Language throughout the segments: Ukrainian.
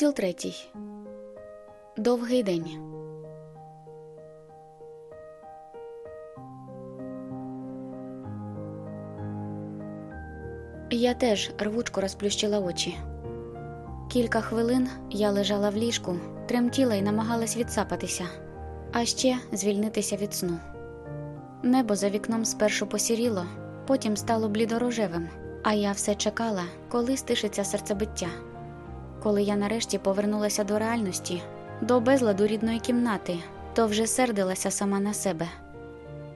Розділ третій. Довгий день. Я теж рвучко розплющила очі. Кілька хвилин я лежала в ліжку, тремтіла і намагалась відсапатися, а ще звільнитися від сну. Небо за вікном спершу посіріло, потім стало блідорожевим, а я все чекала, коли стишиться серцебиття. Коли я нарешті повернулася до реальності, до безладу рідної кімнати, то вже сердилася сама на себе.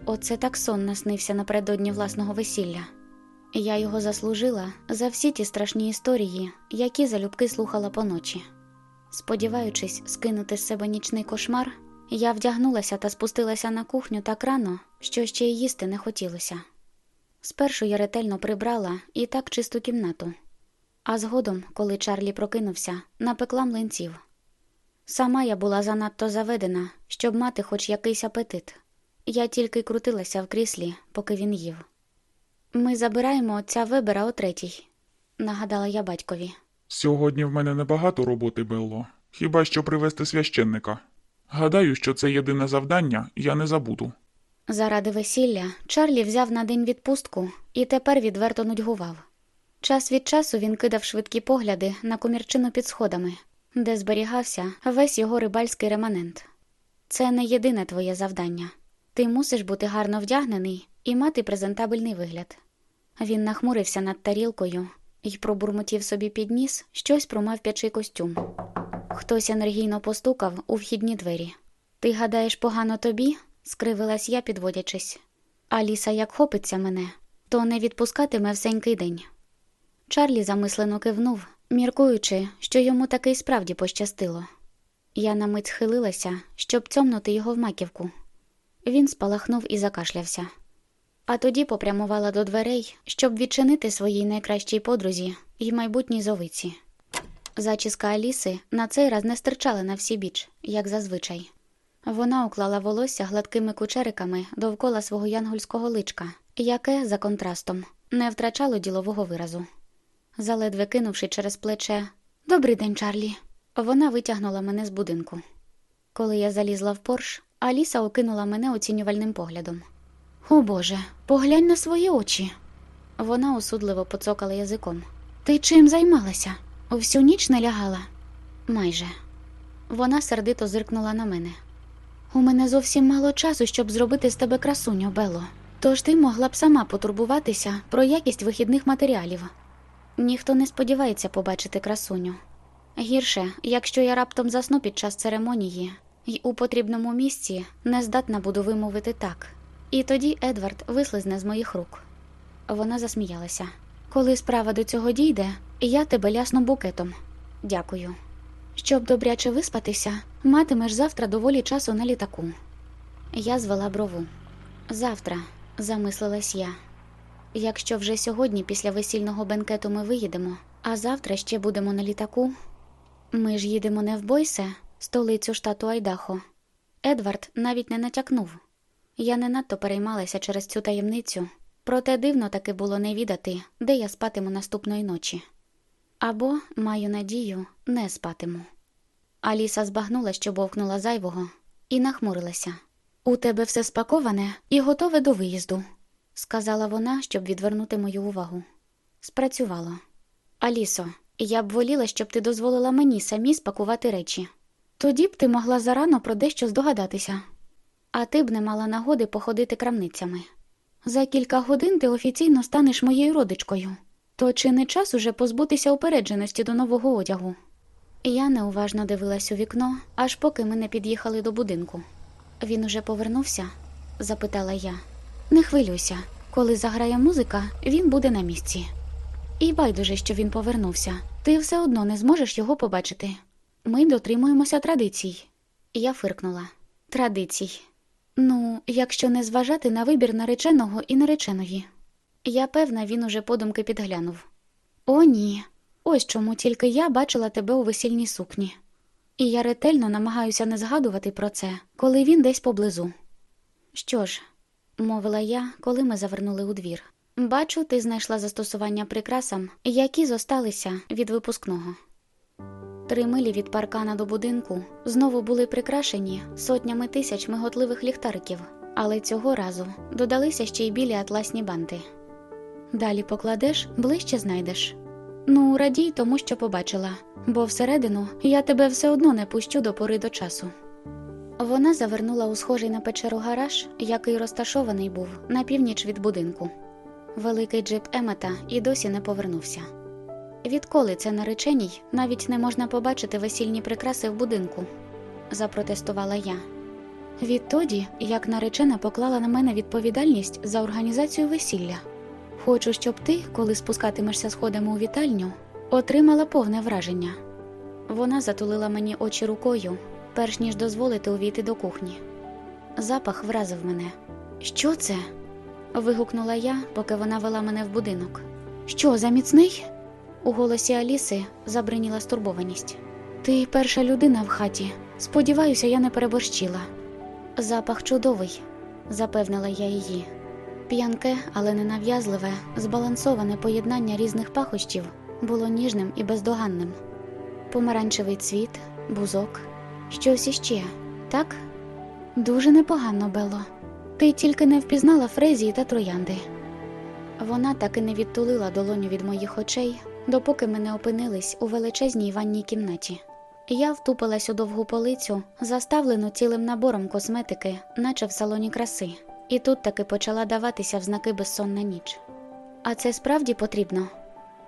Оце так сон наснився напередодні власного весілля. Я його заслужила за всі ті страшні історії, які залюбки слухала поночі. Сподіваючись скинути з себе нічний кошмар, я вдягнулася та спустилася на кухню так рано, що ще й їсти не хотілося. Спершу я ретельно прибрала і так чисту кімнату. А згодом, коли Чарлі прокинувся, напекла млинців. Сама я була занадто заведена, щоб мати хоч якийсь апетит. Я тільки крутилася в кріслі, поки він їв. Ми забираємо отця вибера о третій, нагадала я батькові. Сьогодні в мене небагато роботи було, хіба що привезти священника. Гадаю, що це єдине завдання, я не забуду. Заради весілля Чарлі взяв на день відпустку і тепер відверто нудьгував. Час від часу він кидав швидкі погляди на комірчину під сходами, де зберігався весь його рибальський реманент. Це не єдине твоє завдання. Ти мусиш бути гарно вдягнений і мати презентабельний вигляд. Він нахмурився над тарілкою і пробурмотів собі під ніс щось про мавпячий костюм. Хтось енергійно постукав у вхідні двері. Ти гадаєш, погано тобі? скривилась я, підводячись. Аліса як хопиться мене, то не відпускатиме всенький день. Чарлі замислено кивнув, міркуючи, що йому таки й справді пощастило. Я на мить схилилася, щоб цьомнути його в маківку. Він спалахнув і закашлявся. А тоді попрямувала до дверей, щоб відчинити своїй найкращій подрузі й майбутній зовиці. Зачіска Аліси на цей раз не стирчала на всі біч, як зазвичай. Вона уклала волосся гладкими кучериками довкола свого янгольського личка, яке, за контрастом, не втрачало ділового виразу. Заледве кинувши через плече Добрий день, Чарлі. Вона витягнула мене з будинку. Коли я залізла в порш, Аліса окинула мене оцінювальним поглядом. О Боже, поглянь на свої очі. Вона осудливо поцокала язиком. Ти чим займалася? Всю ніч не лягала? Майже. Вона сердито зиркнула на мене. У мене зовсім мало часу, щоб зробити з тебе красуню, Бело. Тож ти могла б сама потурбуватися про якість вихідних матеріалів. Ніхто не сподівається побачити красуню. Гірше, якщо я раптом засну під час церемонії і у потрібному місці не здатна буду вимовити так. І тоді Едвард вислизне з моїх рук. Вона засміялася. Коли справа до цього дійде, я тебе лясну букетом. Дякую. Щоб добряче виспатися, матимеш завтра доволі часу на літаку. Я звела брову. Завтра, замислилась я. Якщо вже сьогодні, після весільного бенкету, ми виїдемо, а завтра ще будемо на літаку. Ми ж їдемо не в Бойсе, столицю штату Айдахо. Едвард навіть не натякнув. Я не надто переймалася через цю таємницю, проте дивно таки було не відати, де я спатиму наступної ночі. Або, маю надію, не спатиму. Аліса збагнула, що бовкнула зайвого, і нахмурилася. У тебе все спаковане і готове до виїзду, сказала вона, щоб відвернути мою увагу. Спрацювало. Алісо, я б воліла, щоб ти дозволила мені самі спакувати речі. Тоді б ти могла зарано про дещо здогадатися, а ти б не мала нагоди походити крамницями. За кілька годин ти офіційно станеш моєю родичкою, то чи не час уже позбутися упередженості до нового одягу? Я неуважно дивилась у вікно, аж поки ми не під'їхали до будинку. Він уже повернувся? запитала я. Не хвилюйся, коли заграє музика, він буде на місці. І байдуже, що він повернувся. Ти все одно не зможеш його побачити. Ми дотримуємося традицій. Я фиркнула. Традицій. Ну, якщо не зважати на вибір нареченого і нареченої. Я певна, він уже подумки підглянув. О, ні. Ось чому тільки я бачила тебе у весільній сукні. І я ретельно намагаюся не згадувати про це, коли він десь поблизу. Що ж, мовила я, коли ми завернули у двір. Бачу, ти знайшла застосування прикрасам, які зосталися від випускного. Три милі від паркана до будинку знову були прикрашені сотнями тисяч миготливих ліхтариків, але цього разу додалися ще й білі атласні банти. Далі покладеш, ближче знайдеш. Ну, радій тому, що побачила, бо всередину я тебе все одно не пущу до пори до часу. Вона завернула у схожий на печеру гараж, який розташований був на північ від будинку. Великий джип Емета і досі не повернувся. Відколи це нареченій, навіть не можна побачити весільні прикраси в будинку, запротестувала я. Відтоді, як наречена поклала на мене відповідальність за організацію весілля. Хочу, щоб ти, коли спускатимешся сходами у вітальню, отримала повне враження. Вона затулила мені очі рукою, перш ніж дозволити увійти до кухні. Запах вразив мене. Що це? вигукнула я, поки вона вела мене в будинок. Що, заміцний? У голосі Аліси забриніла стурбованість. Ти перша людина в хаті. Сподіваюся, я не переборщила. Запах чудовий, запевнила я її. П'янке, але ненав'язливе, збалансоване поєднання різних пахощів було ніжним і бездоганним. Помаранчевий цвіт, бузок, щось іще, так? Дуже непогано, Бело. Ти тільки не впізнала фрезії та троянди. Вона так і не відтулила долоню від моїх очей, допоки ми не опинились у величезній ванній кімнаті. Я втупилась у довгу полицю, заставлену цілим набором косметики, наче в салоні краси, і тут таки почала даватися в знаки безсонна ніч. А це справді потрібно.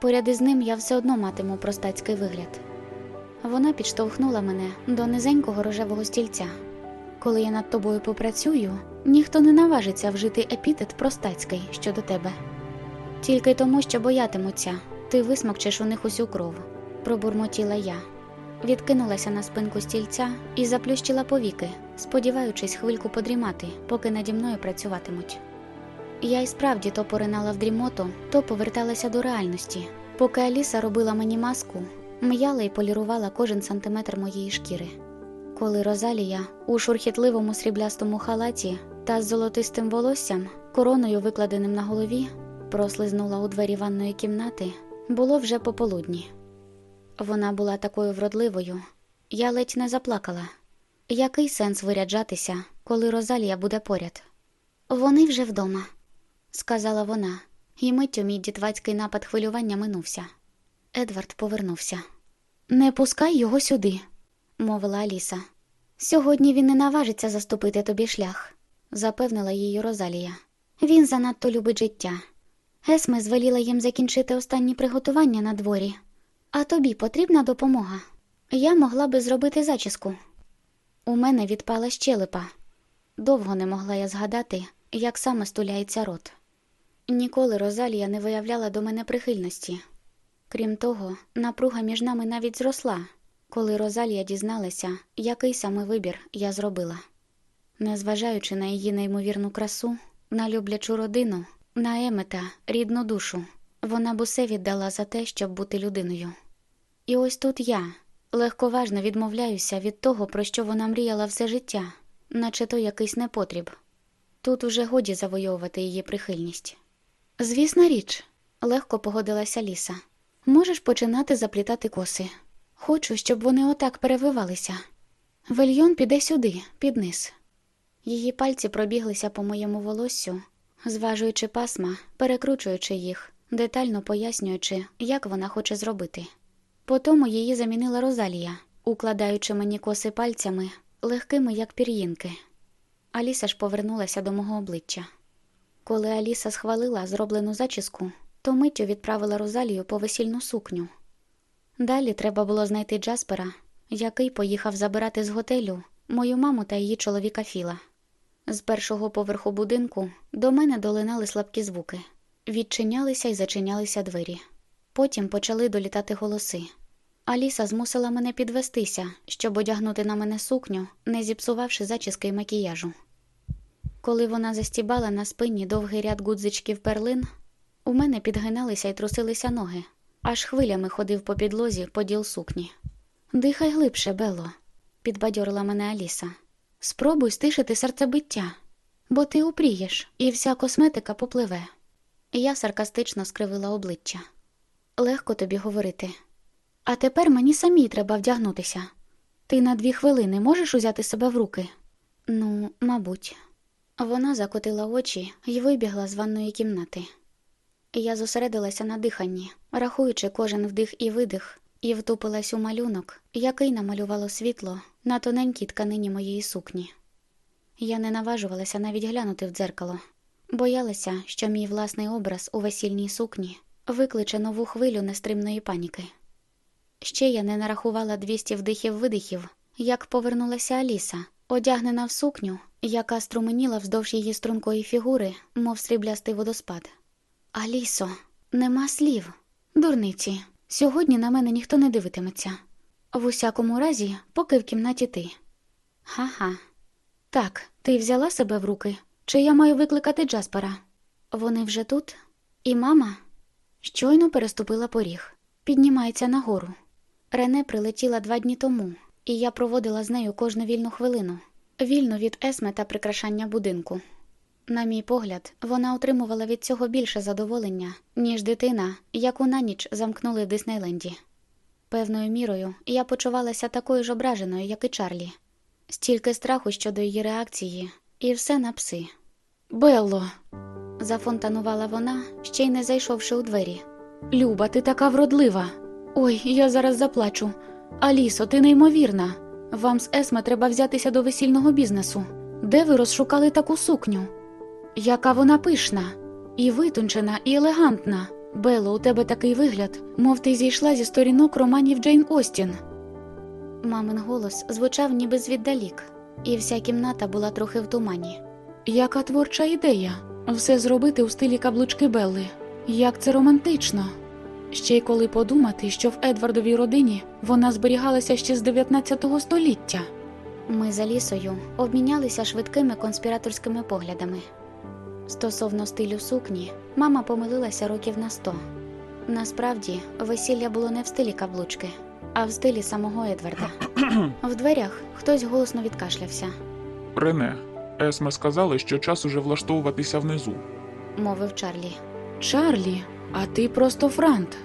Поряд із ним я все одно матиму простацький вигляд. Вона підштовхнула мене до низенького рожевого стільця. Коли я над тобою попрацюю, ніхто не наважиться вжити епітет простацький щодо тебе. Тільки тому, що боятимуться, ти висмокчеш у них усю кров, пробурмотіла я. Відкинулася на спинку стільця і заплющила повіки, сподіваючись хвильку подрімати, поки наді мною працюватимуть. Я й справді то поринала в дрімоту, то поверталася до реальності, поки Аліса робила мені маску, м'яла і полірувала кожен сантиметр моєї шкіри. Коли Розалія у шурхітливому сріблястому халаті та з золотистим волоссям, короною викладеним на голові, прослизнула у двері ванної кімнати, було вже пополудні. Вона була такою вродливою, я ледь не заплакала. Який сенс виряджатися, коли Розалія буде поряд? Вони вже вдома, сказала вона, і миттю мій дітвацький напад хвилювання минувся. Едвард повернувся. Не пускай його сюди, мовила Аліса. Сьогодні він не наважиться заступити тобі шлях, запевнила її Розалія. Він занадто любить життя. Есме звеліла їм закінчити останні приготування на дворі. А тобі потрібна допомога? Я могла би зробити зачіску. У мене відпала щелепа. Довго не могла я згадати, як саме стуляється рот. Ніколи Розалія не виявляла до мене прихильності. Крім того, напруга між нами навіть зросла, коли Розалія дізналася, який саме вибір я зробила. Незважаючи на її неймовірну красу, на люблячу родину, на Емета, рідну душу, вона б усе віддала за те, щоб бути людиною. І ось тут я легковажно відмовляюся від того, про що вона мріяла все життя, наче то якийсь непотріб. Тут уже годі завойовувати її прихильність. Звісна річ, легко погодилася Ліса. Можеш починати заплітати коси. Хочу, щоб вони отак перевивалися. Вельйон піде сюди, під низ. Її пальці пробіглися по моєму волоссю, зважуючи пасма, перекручуючи їх, детально пояснюючи, як вона хоче зробити. Потому її замінила Розалія, укладаючи мені коси пальцями, легкими, як пір'їнки. Аліса ж повернулася до мого обличчя. Коли Аліса схвалила зроблену зачіску, то миттю відправила Розалію по весільну сукню. Далі треба було знайти Джаспера, який поїхав забирати з готелю мою маму та її чоловіка Філа. З першого поверху будинку до мене долинали слабкі звуки, відчинялися і зачинялися двері. Потім почали долітати голоси. Аліса змусила мене підвестися, щоб одягнути на мене сукню, не зіпсувавши зачіски й макіяжу. Коли вона застібала на спині довгий ряд гудзичків перлин, у мене підгиналися й трусилися ноги, аж хвилями ходив по підлозі поділ сукні. Дихай глибше, Бело, підбадьорила мене Аліса. Спробуй стишити серцебиття, бо ти упрієш, і вся косметика попливе. Я саркастично скривила обличчя. Легко тобі говорити. А тепер мені самій треба вдягнутися. Ти на дві хвилини можеш узяти себе в руки? Ну, мабуть. Вона закотила очі і вибігла з ванної кімнати. Я зосередилася на диханні, рахуючи кожен вдих і видих, і втупилась у малюнок, який намалювало світло на тоненькій тканині моєї сукні. Я не наважувалася навіть глянути в дзеркало, боялася, що мій власний образ у весільній сукні викличе нову хвилю нестримної паніки. Ще я не нарахувала 200 вдихів-видихів, як повернулася Аліса, одягнена в сукню, яка струменіла вздовж її стрункої фігури, мов сріблястий водоспад. Алісо, нема слів. Дурниці, сьогодні на мене ніхто не дивитиметься. В усякому разі, поки в кімнаті ти. Ха-ха. Так, ти взяла себе в руки, чи я маю викликати Джаспера? Вони вже тут? І мама? Щойно переступила поріг, піднімається нагору. Рене прилетіла два дні тому, і я проводила з нею кожну вільну хвилину, вільну від есме та прикрашання будинку. На мій погляд, вона отримувала від цього більше задоволення, ніж дитина, яку на ніч замкнули в Диснейленді. Певною мірою я почувалася такою ж ображеною, як і Чарлі, стільки страху щодо її реакції, і все на пси. Белло. зафонтанувала вона, ще й не зайшовши у двері. Люба, ти така вродлива. Ой, я зараз заплачу. Алісо, ти неймовірна. Вам з Есме треба взятися до весільного бізнесу. Де ви розшукали таку сукню? Яка вона пишна, і витончена, і елегантна. Бело, у тебе такий вигляд, мов ти зійшла зі сторінок романів Джейн Остін. Мамин голос звучав ніби звіддалік, і вся кімната була трохи в тумані. Яка творча ідея все зробити у стилі каблучки Белли. Як це романтично. Ще й коли подумати, що в Едвардовій родині вона зберігалася ще з 19 століття. Ми за лісою обмінялися швидкими конспіраторськими поглядами. Стосовно стилю сукні, мама помилилася років на сто. Насправді, весілля було не в стилі каблучки, а в стилі самого Едварда. В дверях хтось голосно відкашлявся, Рене, Есме сказали, що час уже влаштовуватися внизу. мовив Чарлі. Чарлі, а ти просто франт.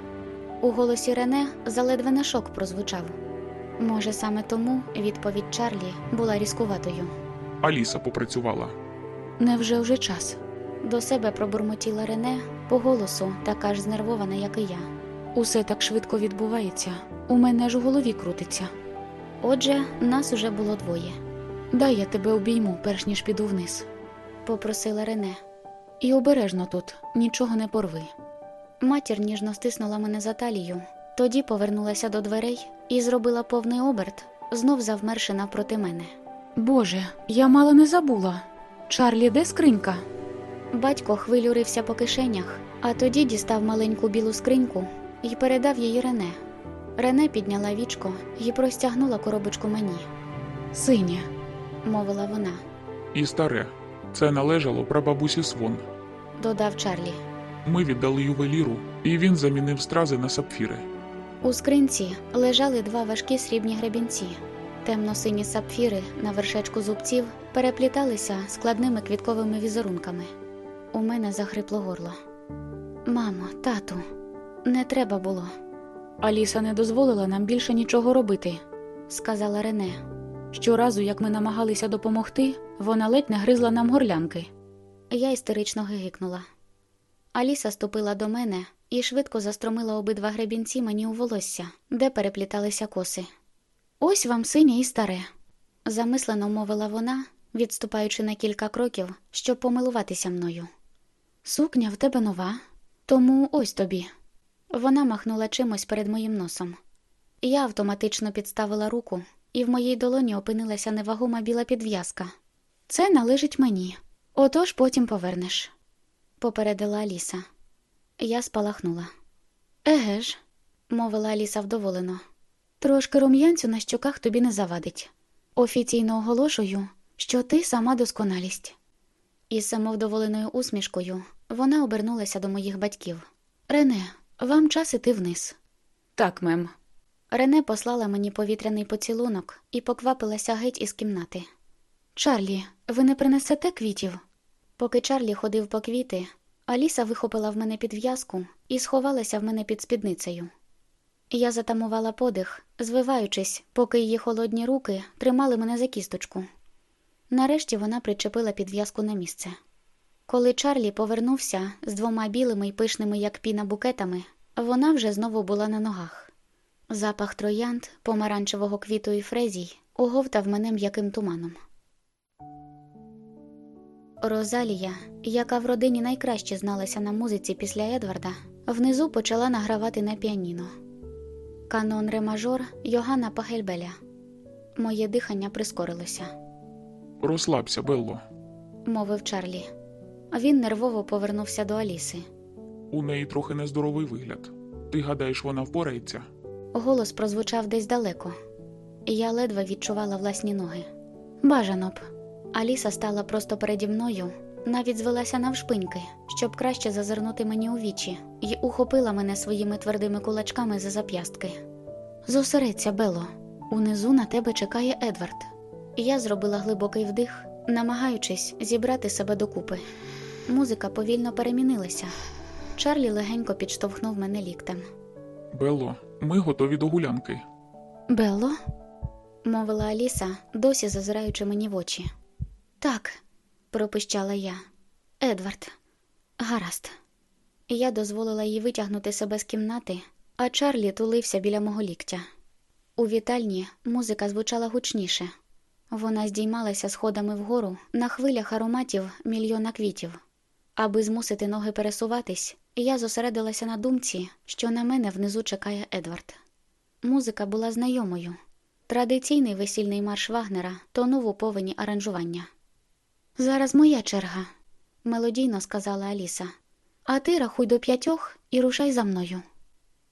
У голосі Рене заледве не шок прозвучав. Може, саме тому відповідь Чарлі була різкуватою. Аліса попрацювала. Невже вже час? До себе пробурмотіла Рене по голосу, така ж знервована, як і я. Усе так швидко відбувається. У мене ж у голові крутиться. Отже, нас уже було двоє. Дай я тебе обійму, перш ніж піду вниз, попросила Рене. І обережно тут, нічого не порви. Матір ніжно стиснула мене за талію, тоді повернулася до дверей і зробила повний оберт, знов завмерши навпроти мене. Боже, я мало не забула. Чарлі, де скринька? Батько хвилю рився по кишенях, а тоді дістав маленьку білу скриньку і передав її Рене. Рене підняла вічко і простягнула коробочку мені. Синє, мовила вона, І старе. Це належало прабабусі Свон. додав Чарлі. Ми віддали ювеліру, і він замінив стрази на сапфіри. У скринці лежали два важкі срібні гребінці. Темно-сині сапфіри на вершечку зубців перепліталися складними квітковими візерунками. У мене захрипло горло. Мамо, тату, не треба було. Аліса не дозволила нам більше нічого робити, сказала Рене. Щоразу, як ми намагалися допомогти, вона ледь не гризла нам горлянки. Я істерично гигикнула. Аліса ступила до мене і швидко застромила обидва гребінці мені у волосся, де перепліталися коси. Ось вам синє і старе, замислено мовила вона, відступаючи на кілька кроків, щоб помилуватися мною. Сукня в тебе нова, тому ось тобі. Вона махнула чимось перед моїм носом. Я автоматично підставила руку, і в моїй долоні опинилася невагома біла підв'язка. Це належить мені, отож потім повернеш, попередила Аліса. Я спалахнула. Еге ж, мовила Аліса вдоволено. Трошки рум'янцю на щоках тобі не завадить. Офіційно оголошую, що ти сама досконалість. Із самовдоволеною усмішкою вона обернулася до моїх батьків. Рене, вам час іти вниз. Так, мем. Рене послала мені повітряний поцілунок і поквапилася геть із кімнати. Чарлі, ви не принесете квітів? Поки Чарлі ходив по квіти, Аліса вихопила в мене підв'язку і сховалася в мене під спідницею. Я затамувала подих, звиваючись, поки її холодні руки тримали мене за кісточку. Нарешті вона причепила підв'язку на місце. Коли Чарлі повернувся з двома білими й пишними, як піна букетами, вона вже знову була на ногах. Запах троянд, помаранчевого квіту і фрезій оговтав мене м'яким туманом. Розалія, яка в родині найкраще зналася на музиці після Едварда, внизу почала награвати на піаніно. Канон ре мажор Йоганна Пахельбеля. Моє дихання прискорилося, Розслабся, Белло. мовив Чарлі. Він нервово повернувся до Аліси. У неї трохи нездоровий вигляд. Ти гадаєш, вона впорається? Голос прозвучав десь далеко. Я ледве відчувала власні ноги. Бажано б. Аліса стала просто переді мною, навіть звелася навшпиньки, щоб краще зазирнути мені у вічі, і ухопила мене своїми твердими кулачками за зап'ястки. Зосередься, Бело, унизу на тебе чекає Едвард. Я зробила глибокий вдих, намагаючись зібрати себе докупи. Музика повільно перемінилася. Чарлі легенько підштовхнув мене ліктем. Белло, ми готові до гулянки. Белло? мовила Аліса, досі зазираючи мені в очі. Так, пропищала я. Едвард, гаразд. Я дозволила їй витягнути себе з кімнати, а Чарлі тулився біля мого ліктя. У вітальні музика звучала гучніше. Вона здіймалася сходами вгору на хвилях ароматів мільйона квітів. Аби змусити ноги пересуватись, я зосередилася на думці, що на мене внизу чекає Едвард. Музика була знайомою. Традиційний весільний марш Вагнера тонув у повені аранжування. Зараз моя черга, мелодійно сказала Аліса. А ти рахуй до п'ятьох і рушай за мною.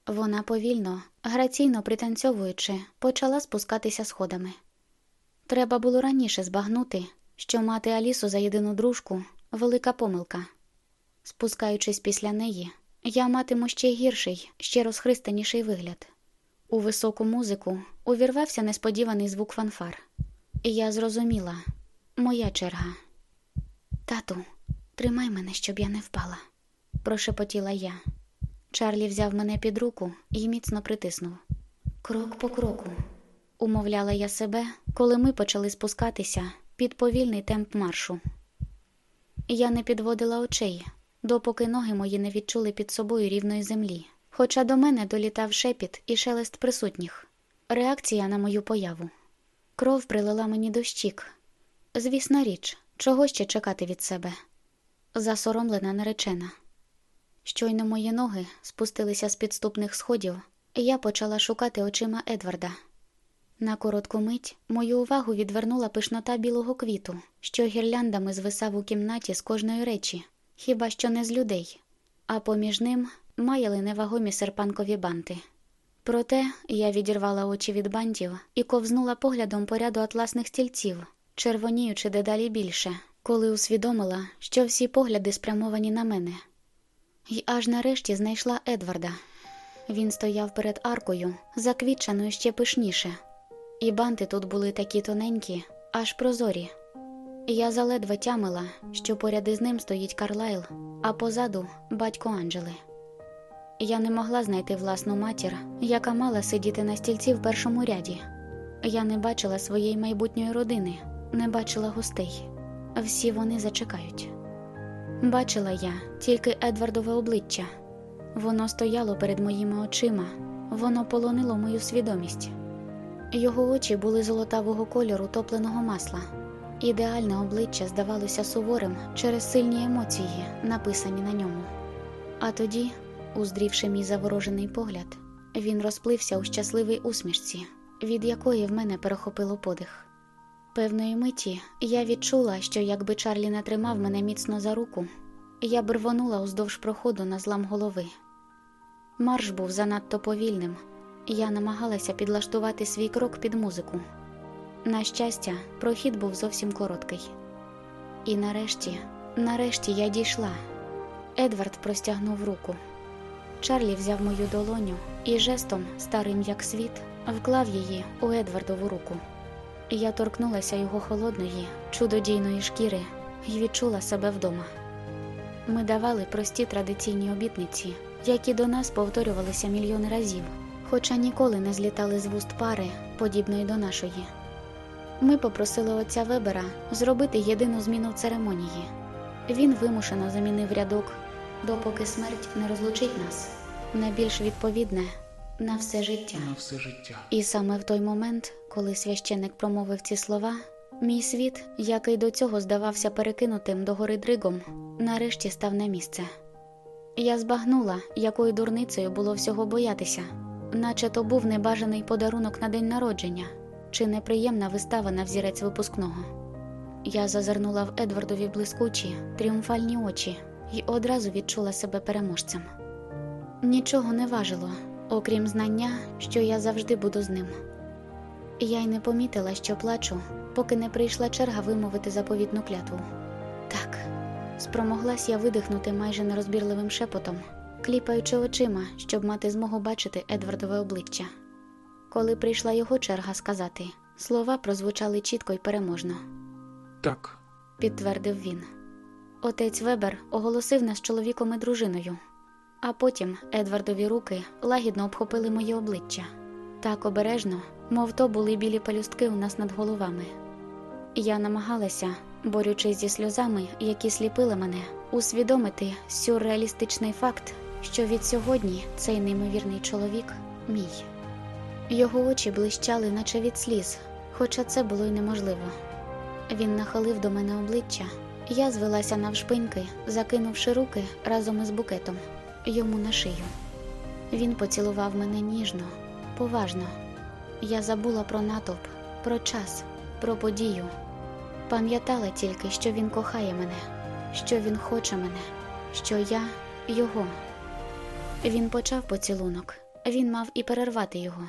Вона повільно, граційно пританцьовуючи, почала спускатися сходами. Треба було раніше збагнути, що мати Алісу за єдину дружку велика помилка. Спускаючись після неї, я матиму ще гірший, ще розхристаніший вигляд. У високу музику увірвався несподіваний звук фанфар. І я зрозуміла моя черга. Тату, тримай мене, щоб я не впала, прошепотіла я. Чарлі взяв мене під руку і міцно притиснув. Крок по кроку, умовляла я себе, коли ми почали спускатися під повільний темп маршу. Я не підводила очей, допоки ноги мої не відчули під собою рівної землі, хоча до мене долітав шепіт і шелест присутніх. Реакція на мою появу. Кров прилила мені до щік. Звісна річ, чого ще чекати від себе? Засоромлена наречена. Щойно мої ноги спустилися з підступних сходів, і я почала шукати очима Едварда. На коротку мить мою увагу відвернула пишнота білого квіту, що гірляндами звисав у кімнаті з кожної речі, хіба що не з людей, а поміж ним маяли невагомі серпанкові банти. Проте я відірвала очі від бантів і ковзнула поглядом по ряду атласних стільців, червоніючи дедалі більше, коли усвідомила, що всі погляди спрямовані на мене. І аж нарешті знайшла Едварда. Він стояв перед аркою, заквітчаною ще пишніше, і банти тут були такі тоненькі, аж прозорі. Я заледве тямила, що поряд із ним стоїть Карлайл, а позаду батько Анджели. Я не могла знайти власну матір, яка мала сидіти на стільці в першому ряді. Я не бачила своєї майбутньої родини, не бачила гостей. Всі вони зачекають. Бачила я тільки Едвардове обличчя. Воно стояло перед моїми очима, воно полонило мою свідомість. Його очі були золотавого кольору топленого масла. Ідеальне обличчя здавалося суворим через сильні емоції, написані на ньому. А тоді, уздрівши мій заворожений погляд, він розплився у щасливій усмішці, від якої в мене перехопило подих. Певної миті я відчула, що якби Чарлі не тримав мене міцно за руку, я б рвонула уздовж проходу на злам голови. Марш був занадто повільним. Я намагалася підлаштувати свій крок під музику. На щастя, прохід був зовсім короткий. І нарешті, нарешті я дійшла. Едвард простягнув руку. Чарлі взяв мою долоню і жестом, старим як світ, вклав її у Едвардову руку. Я торкнулася його холодної, чудодійної шкіри і відчула себе вдома. Ми давали прості традиційні обітниці, які до нас повторювалися мільйони разів, хоча ніколи не злітали з вуст пари, подібної до нашої. Ми попросили отця Вебера зробити єдину зміну в церемонії. Він вимушено замінив рядок, допоки смерть не розлучить нас, на більш відповідне на все життя. На все життя. І саме в той момент, коли священик промовив ці слова, мій світ, який до цього здавався перекинутим до гори дригом, нарешті став на місце. Я збагнула, якою дурницею було всього боятися, наче то був небажаний подарунок на день народження чи неприємна вистава на взірець випускного. Я зазирнула в Едвардові блискучі, тріумфальні очі і одразу відчула себе переможцем. Нічого не важило, окрім знання, що я завжди буду з ним. Я й не помітила, що плачу, поки не прийшла черга вимовити заповітну клятву. Так, спромоглась я видихнути майже нерозбірливим шепотом, кліпаючи очима, щоб мати змогу бачити Едвардове обличчя. Коли прийшла його черга сказати, слова прозвучали чітко й переможно, Так, підтвердив він. Отець Вебер оголосив нас чоловіком і дружиною, а потім Едвардові руки лагідно обхопили моє обличчя так обережно, мов то були білі пелюстки у нас над головами. Я намагалася, борючись зі сльозами, які сліпили мене, усвідомити сюрреалістичний факт, що від сьогодні цей неймовірний чоловік мій. Його очі блищали, наче від сліз, хоча це було й неможливо. Він нахилив до мене обличчя, я звелася навшпиньки, закинувши руки разом із букетом йому на шию. Він поцілував мене ніжно, поважно. Я забула про натовп, про час, про подію. Пам'ятала тільки, що він кохає мене, що він хоче мене, що я його. Він почав поцілунок, він мав і перервати його.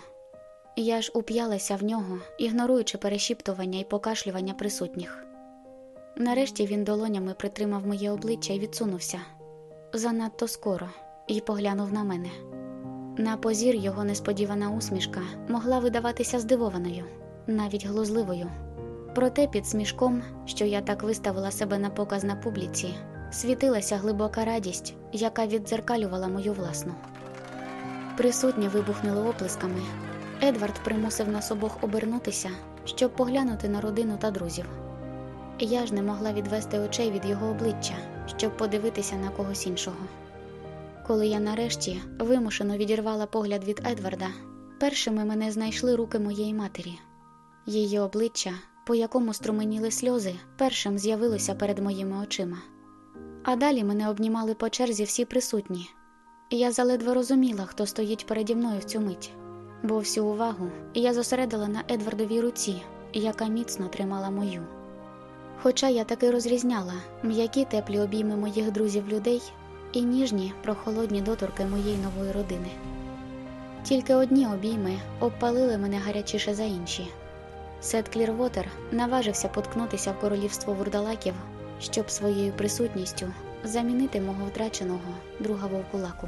Я ж уп'ялася в нього, ігноруючи перешіптування і покашлювання присутніх. Нарешті він долонями притримав моє обличчя і відсунувся занадто скоро і поглянув на мене. На позір його несподівана усмішка могла видаватися здивованою, навіть глузливою. Проте під смішком, що я так виставила себе на показ на публіці, світилася глибока радість, яка віддзеркалювала мою власну. Присутні вибухнули оплесками. Едвард примусив нас обох обернутися, щоб поглянути на родину та друзів. Я ж не могла відвести очей від його обличчя, щоб подивитися на когось іншого. Коли я нарешті вимушено відірвала погляд від Едварда, першими мене знайшли руки моєї матері. Її обличчя, по якому струменіли сльози, першим з'явилося перед моїми очима. А далі мене обнімали по черзі всі присутні. Я заледве розуміла, хто стоїть переді мною в цю мить, бо всю увагу я зосередила на Едвардовій руці, яка міцно тримала мою. Хоча я таки розрізняла м'які теплі обійми моїх друзів людей і ніжні прохолодні доторки моєї нової родини. Тільки одні обійми обпалили мене гарячіше за інші. Сет Клірвотер наважився поткнутися в королівство вурдалаків, щоб своєю присутністю замінити мого втраченого друга вовкулаку.